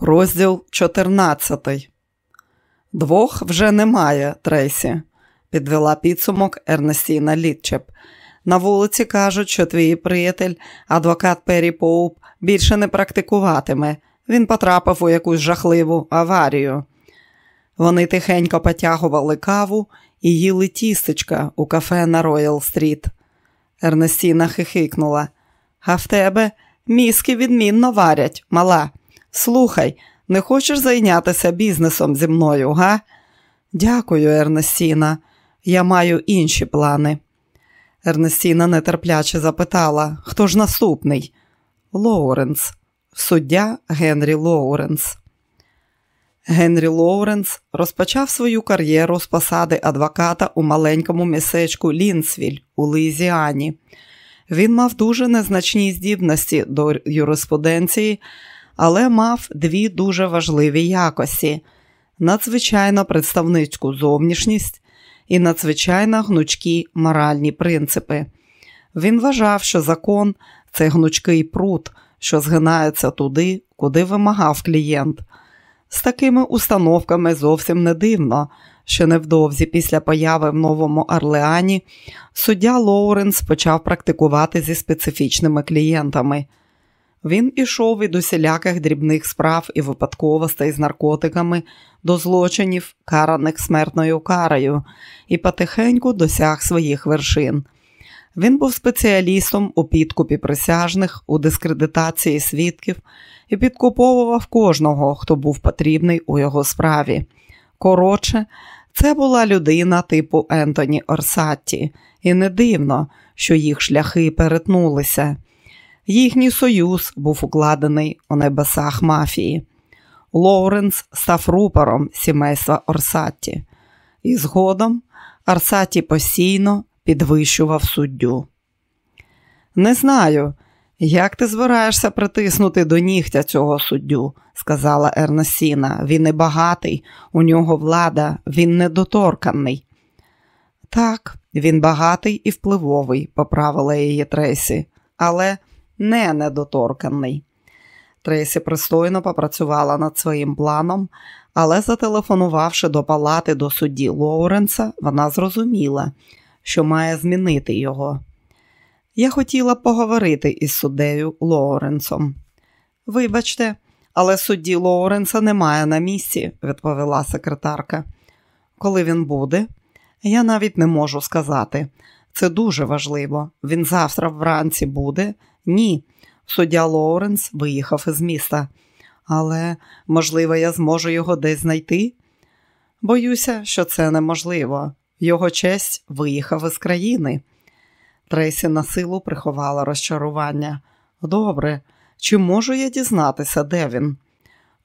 Розділ 14. Двох вже немає, Трейсі, підвела підсумок Ернестіна Літтлчеп. На вулиці кажуть, що твій приятель, адвокат Пері Поуп, більше не практикуватиме. Він потрапив у якусь жахливу аварію. Вони тихенько потягували каву і їли тістечка у кафе на Роял Стріт. Ернестіна хихикнула. А в тебе мізки відмінно варять, мала. Слухай, не хочеш зайнятися бізнесом зі мною, га? Дякую, Ернестіна. Я маю інші плани. Ернестіна нетерпляче запитала, хто ж наступний? Лоуренс, суддя Генрі Лоуренс. Генрі Лоуренс розпочав свою кар'єру з посади адвоката у маленькому містечку Лінсвіль у Луїзіані. Він мав дуже незначні здібності до юриспруденції, але мав дві дуже важливі якості: надзвичайно представницьку зовнішність і надзвичайно гнучкі моральні принципи. Він вважав, що закон це гнучкий прут, що згинається туди, куди вимагав клієнт. З такими установками зовсім не дивно, що невдовзі після появи в Новому Орлеані суддя Лоуренс почав практикувати зі специфічними клієнтами. Він ішов від усіляких дрібних справ і випадковостей з наркотиками до злочинів, караних смертною карою, і потихеньку досяг своїх вершин. Він був спеціалістом у підкупі присяжних, у дискредитації свідків і підкуповував кожного, хто був потрібний у його справі. Коротше, це була людина типу Ентоні Орсатті, і не дивно, що їх шляхи перетнулися. Їхній союз був укладений у небесах мафії. Лоуренс став рупором сімейства Орсатті, і згодом Арсаті постійно підвищував суддю. Не знаю, як ти збираєшся притиснути до нігтя цього суддю, сказала Ернесіна. Він не багатий, у нього влада, він недоторканий. Так, він багатий і впливовий, поправила її Тресі, але не недоторканий. Тресі пристойно попрацювала над своїм планом, але, зателефонувавши до палати до судді Лоуренса, вона зрозуміла, що має змінити його. Я хотіла поговорити із суддею Лоуренсом. Вибачте, але судді Лоуренса немає на місці, відповіла секретарка. Коли він буде, я навіть не можу сказати. Це дуже важливо. Він завтра вранці буде. Ні. Суддя Лоуренс виїхав із міста. Але, можливо, я зможу його десь знайти? Боюся, що це неможливо. Його честь виїхав із країни. Трейсі на силу приховала розчарування. Добре, чи можу я дізнатися, де він?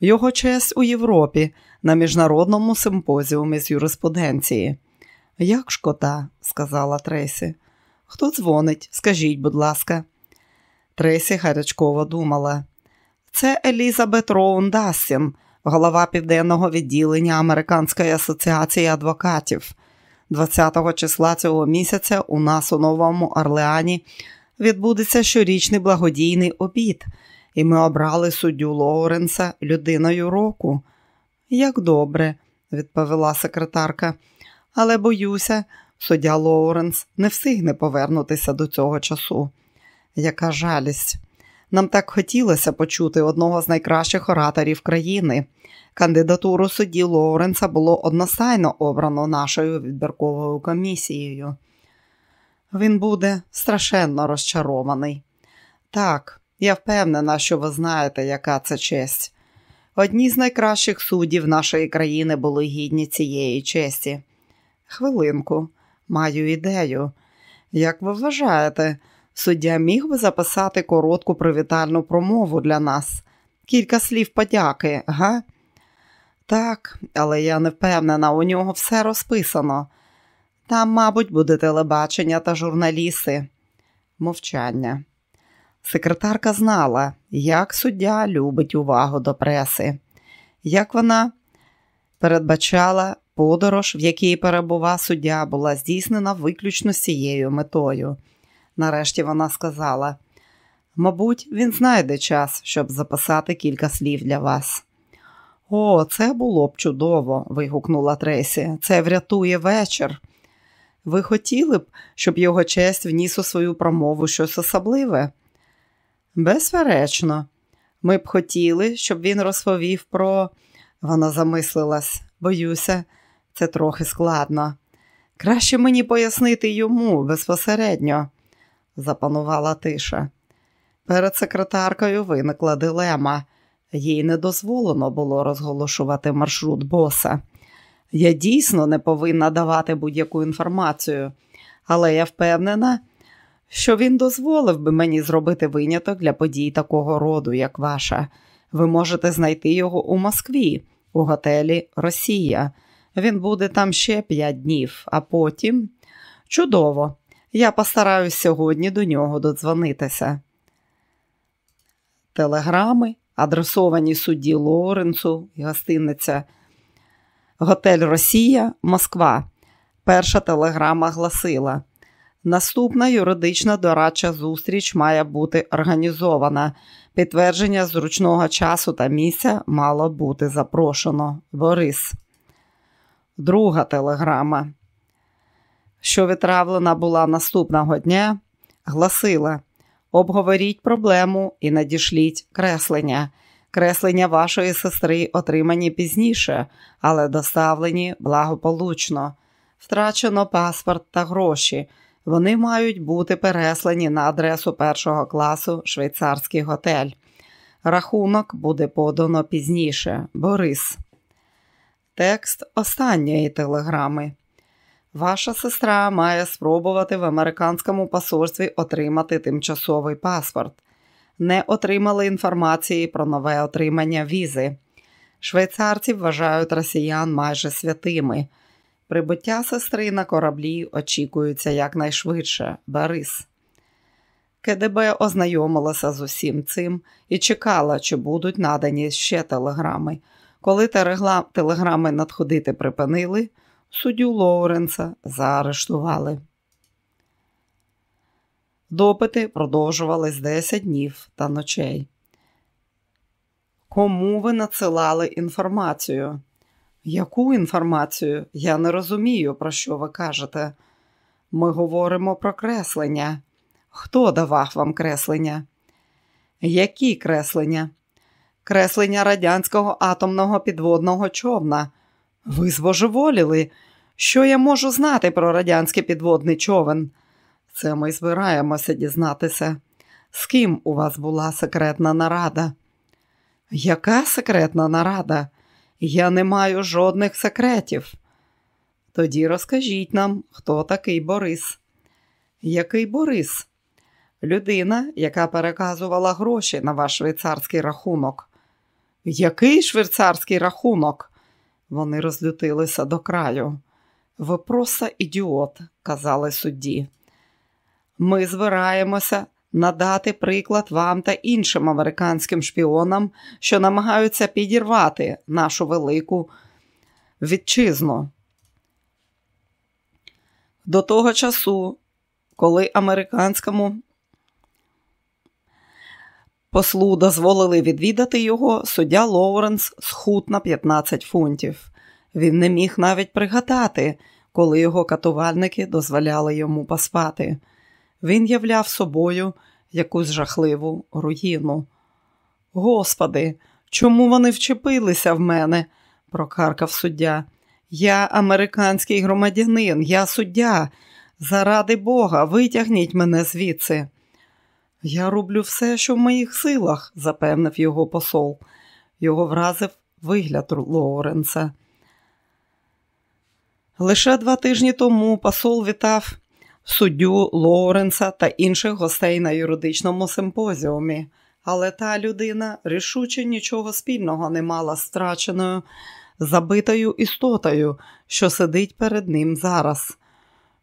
Його честь у Європі на міжнародному симпозіумі з юриспруденції. Як шкода, сказала Трейсі. Хто дзвонить? Скажіть, будь ласка. Трейсі гарячково думала. Це Елізабет Роун Дассін, голова південного відділення Американської асоціації адвокатів. 20 числа цього місяця у нас у Новому Орлеані відбудеться щорічний благодійний обід, і ми обрали суддю Лоуренса людиною року. Як добре, відповіла секретарка, але боюся, суддя Лоуренс не встигне повернутися до цього часу. Яка жалість. Нам так хотілося почути одного з найкращих ораторів країни. Кандидатуру судді Лоуренса було одностайно обрано нашою відбірковою комісією. Він буде страшенно розчарований. Так, я впевнена, що ви знаєте, яка це честь. Одні з найкращих суддів нашої країни були гідні цієї честі. Хвилинку, маю ідею. Як ви вважаєте, суддя міг би записати коротку привітальну промову для нас? Кілька слів подяки, га? Так, але я не впевнена, у нього все розписано. Там, мабуть, буде телебачення та журналісти. Мовчання. Секретарка знала, як суддя любить увагу до преси, як вона передбачала подорож, в якій перебува суддя, була здійснена виключно з цією метою. Нарешті вона сказала: мабуть, він знайде час, щоб записати кілька слів для вас. О, це було б чудово, вигукнула Тресі. Це врятує вечір. Ви хотіли б, щоб його честь вніс у свою промову щось особливе? Безперечно, ми б хотіли, щоб він розповів про. Вона замислилась, боюся, це трохи складно. Краще мені пояснити йому безпосередньо, запанувала тиша. Перед секретаркою виникла дилема. Їй не дозволено було розголошувати маршрут боса. Я дійсно не повинна давати будь-яку інформацію, але я впевнена, що він дозволив би мені зробити виняток для подій такого роду, як ваша. Ви можете знайти його у Москві, у готелі Росія. Він буде там ще п'ять днів, а потім чудово. Я постараюсь сьогодні до нього додзвонитися. Телеграми, адресовані судді Лоренцу гостиниця. Готель Росія, Москва. Перша телеграма гласила: Наступна юридична дорадча зустріч має бути організована. Підтвердження зручного часу та місця мало бути запрошено. Борис. Друга телеграма, що відправлена була наступного дня, гласила: Обговоріть проблему і надішліть креслення. Креслення вашої сестри отримані пізніше, але доставлені благополучно. Втрачено паспорт та гроші. Вони мають бути переслані на адресу першого класу швейцарський готель. Рахунок буде подано пізніше. Борис. Текст останньої телеграми. Ваша сестра має спробувати в американському посольстві отримати тимчасовий паспорт. Не отримали інформації про нове отримання візи. Швейцарці вважають росіян майже святими. Прибуття сестри на кораблі очікується якнайшвидше. Борис. КДБ ознайомилася з усім цим і чекала, чи будуть надані ще телеграми. Коли телеграми надходити припинили, суддю Лоуренса заарештували. Допити продовжувались 10 днів та ночей. Кому ви надсилали інформацію? Яку інформацію? Я не розумію, про що ви кажете. Ми говоримо про креслення. Хто давав вам креслення? Які креслення? Креслення радянського атомного підводного човна. Ви збожеволіли. Що я можу знати про радянський підводний човен? Це ми збираємося дізнатися. З ким у вас була секретна нарада? Яка секретна нарада? Я не маю жодних секретів. Тоді розкажіть нам, хто такий Борис. Який Борис? Людина, яка переказувала гроші на ваш швейцарський рахунок. Який швейцарський рахунок? Вони розлютилися до краю. Ви просто ідіот, казали судді. Ми збираємося надати приклад вам та іншим американським шпіонам, що намагаються підірвати нашу велику вітчизну. До того часу, коли американському послу дозволили відвідати його, суддя Лоуренс схуд на 15 фунтів. Він не міг навіть пригадати, коли його катувальники дозволяли йому поспати. Він являв собою якусь жахливу руїну. Господи, чому вони вчепилися в мене? прокаркав суддя. Я американський громадянин, я суддя. Заради Бога, витягніть мене звідси. Я роблю все, що в моїх силах, запевнив його посол. Його вразив вигляд Лоуренса. Лише два тижні тому посол вітав суддю Лоуренса та інших гостей на юридичному симпозіумі, але та людина рішуче нічого спільного не мала з страченою, забитою істотою, що сидить перед ним зараз.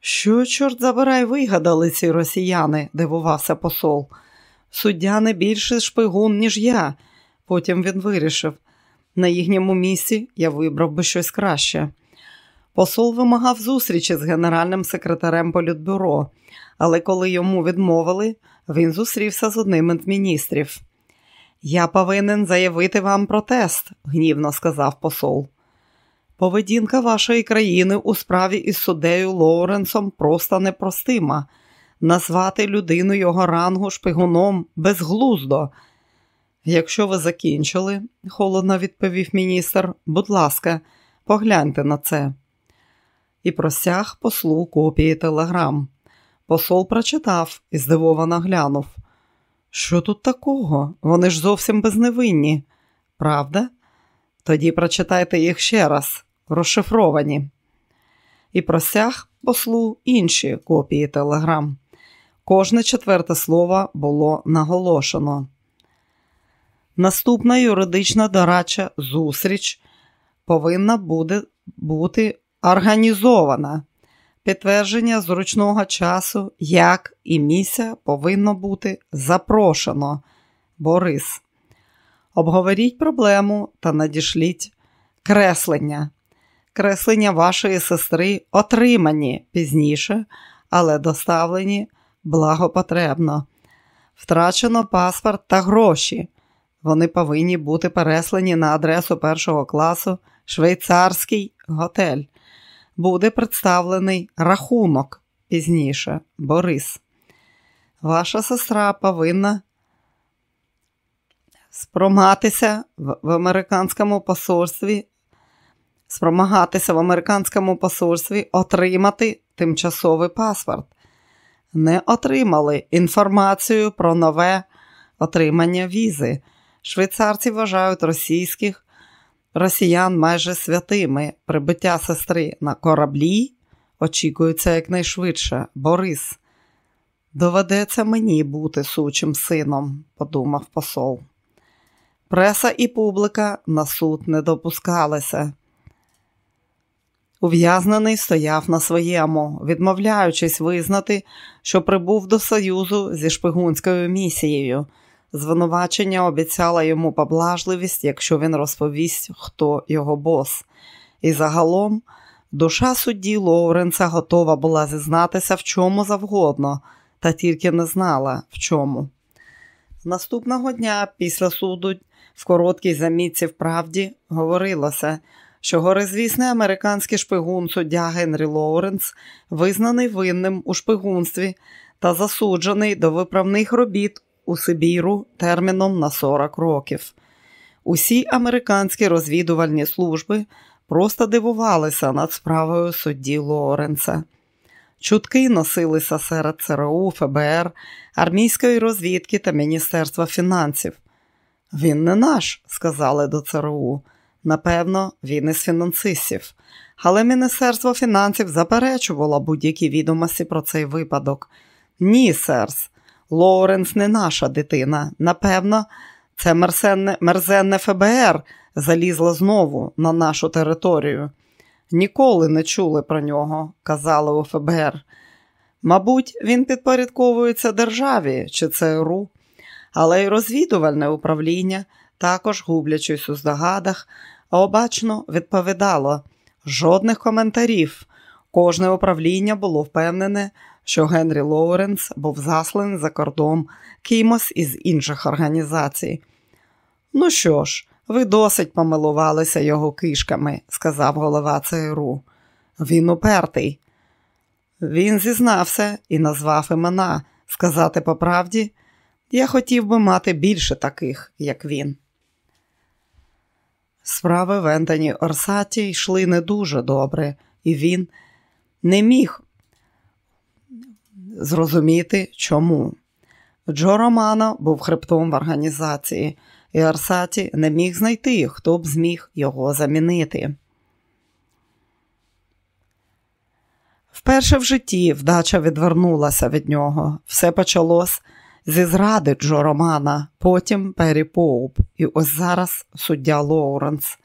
Що, чорт забирай, вигадали ці росіяни, дивувався посол. Суддя не більше шпигун, ніж я. Потім він вирішив. На їхньому місці я вибрав би щось краще. Посол вимагав зустрічі з генеральним секретарем Політбюро, але коли йому відмовили, він зустрівся з одним із міністрів. Я повинен заявити вам протест, гнівно сказав посол. Поведінка вашої країни у справі із суддею Лоуренсом просто непростима. Назвати людину його рангу шпигуном безглуздо. Якщо ви закінчили, холодно відповів міністр, будь ласка, погляньте на це. І просяг послу копії телеграм. Посол прочитав і здивовано глянув. Що тут такого? Вони ж зовсім безневинні. Правда? Тоді прочитайте їх ще раз, розшифровані. І просяг послу інші копії телеграм. Кожне четверте слово було наголошено. Наступна юридична дорадча зустріч повинна буде бути організована. Підтвердження зручного часу, як і місця повинно бути запрошено. Борис. Обговоріть проблему та надішліть креслення. Креслення вашої сестри отримані пізніше, але доставлені благопотребно. Втрачено паспорт та гроші. Вони повинні бути переслані на адресу першого класу швейцарський готель. Буде представлений рахунок пізніше, Борис. Ваша сестра повинна спромагатися в американському посольстві, спромагатися в американському посольстві отримати тимчасовий паспорт. Не отримали інформацію про нове отримання візи. Швейцарці вважають російських росіян майже святими. Прибиття сестри на кораблі очікується якнайшвидше. Борис. Доведеться мені бути сучим сином, подумав посол. Преса і публіка на суд не допускалися. Ув'язнений стояв на своєму, відмовляючись визнати, що прибув до Союзу зі шпигунською місією. Звинувачення обіцяло йому поблажливість, якщо він розповість, хто його бос. І загалом душа судді Лоуренса готова була зізнатися в чому завгодно, та тільки не знала в чому. Наступного дня після суду в короткій замітці в правді говорилося, що горизвісний американський шпигун суддя Генрі Лоуренс визнаний винним у шпигунстві та засуджений до виправних робіт у Сибіру терміном на 40 років. Усі американські розвідувальні служби просто дивувалися над справою судді Лоуренса. Чутки носилися серед ЦРУ, ФБР, армійської розвідки та Міністерства фінансів. Він не наш, сказали до ЦРУ. Напевно, він із фінансистів. Але Міністерство фінансів заперечувало будь-які відомості про цей випадок. Ні, серс, Лоуренс не наша дитина. Напевно, це мерзенне, мерзенне ФБР залізло знову на нашу територію. Ніколи не чули про нього, казали у ФБР. Мабуть, він підпорядковується державі чи ЦРУ, але й розвідувальне управління, також гублячись у здогадах, обачно відповідало жодних коментарів. Кожне управління було впевнене, що Генрі Лоуренс був засланий за кордон кимось із інших організацій. Ну що ж, ви досить помилувалися його кишками, сказав голова ЦРУ. Він упертий. Він зізнався і назвав імена. Сказати по правді, я хотів би мати більше таких, як він. Справи в Ентоні Орсаті йшли не дуже добре, і він не міг зрозуміти чому. Джо Романо був хребтом в організації, і Арсаті не міг знайти, хто б зміг його замінити. Вперше в житті вдача відвернулася від нього. Все почалось зі зради Джо Романа, потім Пері Поуп, і ось зараз суддя Лоуренс.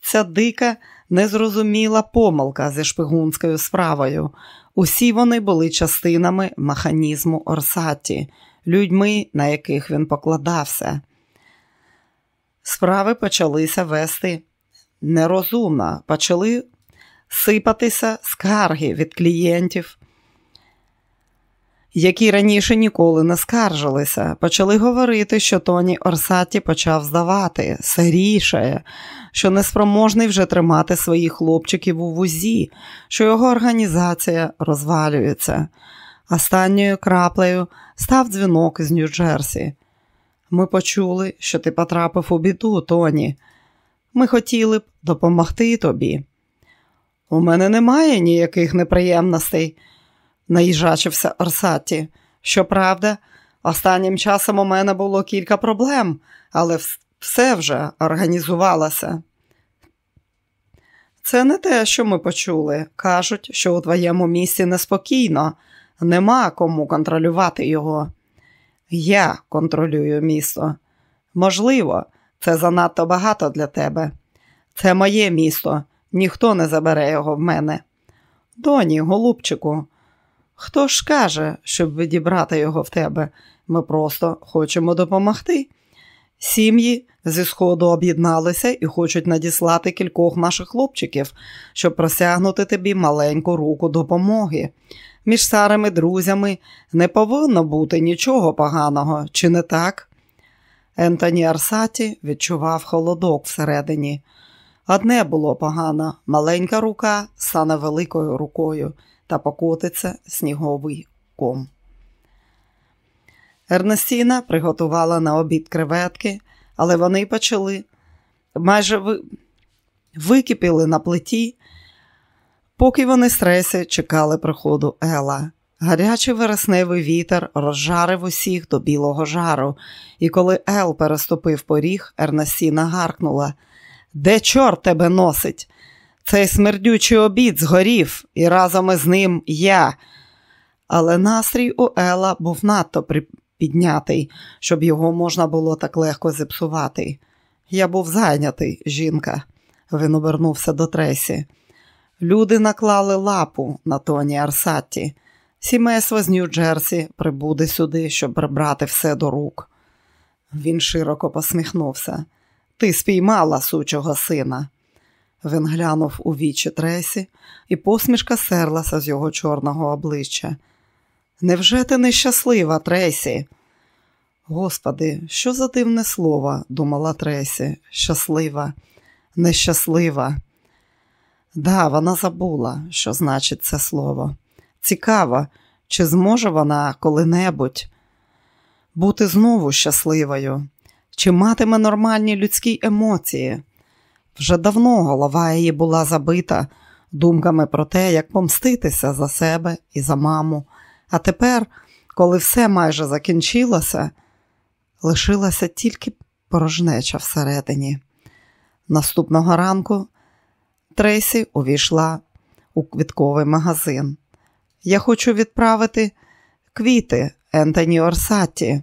Ця дика незрозуміла помилка зі шпигунською справою. Усі вони були частинами механізму Орсаті, людьми, на яких він покладався. Справи почалися вести нерозумно, почали сипатися скарги від клієнтів. Які раніше ніколи не скаржилися, почали говорити, що Тоні Орсаті почав здавати, сирішає, що неспроможний вже тримати своїх хлопчиків у вузі, що його організація розвалюється. Останньою краплею став дзвінок із Нью-Джерсі. Ми почули, що ти потрапив у біду, Тоні. Ми хотіли б допомогти тобі. У мене немає ніяких неприємностей, наїжачився Орсаті. Щоправда, останнім часом у мене було кілька проблем, але все вже організувалося. Це не те, що ми почули. Кажуть, що у твоєму місці неспокійно, нема кому контролювати його. Я контролюю місто. Можливо, це занадто багато для тебе. Це моє місто, ніхто не забере його в мене. Доні, голубчику, хто ж каже, щоб відібрати його в тебе? Ми просто хочемо допомогти. Сім'ї зі сходу об'єдналися і хочуть надіслати кількох наших хлопчиків, щоб просягнути тобі маленьку руку допомоги. Між старими друзями не повинно бути нічого поганого, чи не так? Ентоні Арсаті відчував холодок всередині. Одне було погано маленька рука стане великою рукою та покотиться сніговий ком. Ернестіна приготувала на обід креветки, але вони почали майже ви... википіли на плиті, поки вони стресі чекали приходу Ела. Гарячий вересневий вітер розжарив усіх до білого жару, і коли Ел переступив поріг, Ернестіна гаркнула Де чорт тебе носить? Цей смердючий обід згорів, і разом із ним я. Але настрій у Ела був надто піднятий, щоб його можна було так легко зіпсувати. Я був зайнятий, жінка, він обернувся до Тресі. Люди наклали лапу на тоні Арсатті. Сімейство з Нью-Джерсі прибуде сюди, щоб прибрати все до рук. Він широко посміхнувся. Ти спіймала сучого сина. Він глянув у вічі Тресі, і посмішка серлася з його чорного обличчя. Невже ти нещаслива, Тресі? Господи, що за дивне слово, думала Тресі, щаслива, нещаслива. Да, вона забула, що значить це слово. Цікаво, чи зможе вона коли-небудь бути знову щасливою, чи матиме нормальні людські емоції. Вже давно голова її була забита думками про те, як помститися за себе і за маму. А тепер, коли все майже закінчилося, лишилася тільки порожнеча всередині. Наступного ранку Трейсі увійшла у квітковий магазин. Я хочу відправити квіти Ентоні Орсаті,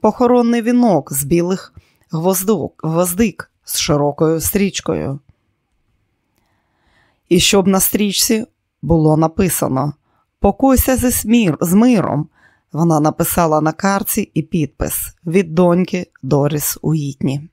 похоронний вінок з білих гвоздок, гвоздик з широкою стрічкою. І щоб на стрічці було написано Покойся зі смір, з миром. Вона написала на карці і підпис від доньки Доріс Уітні.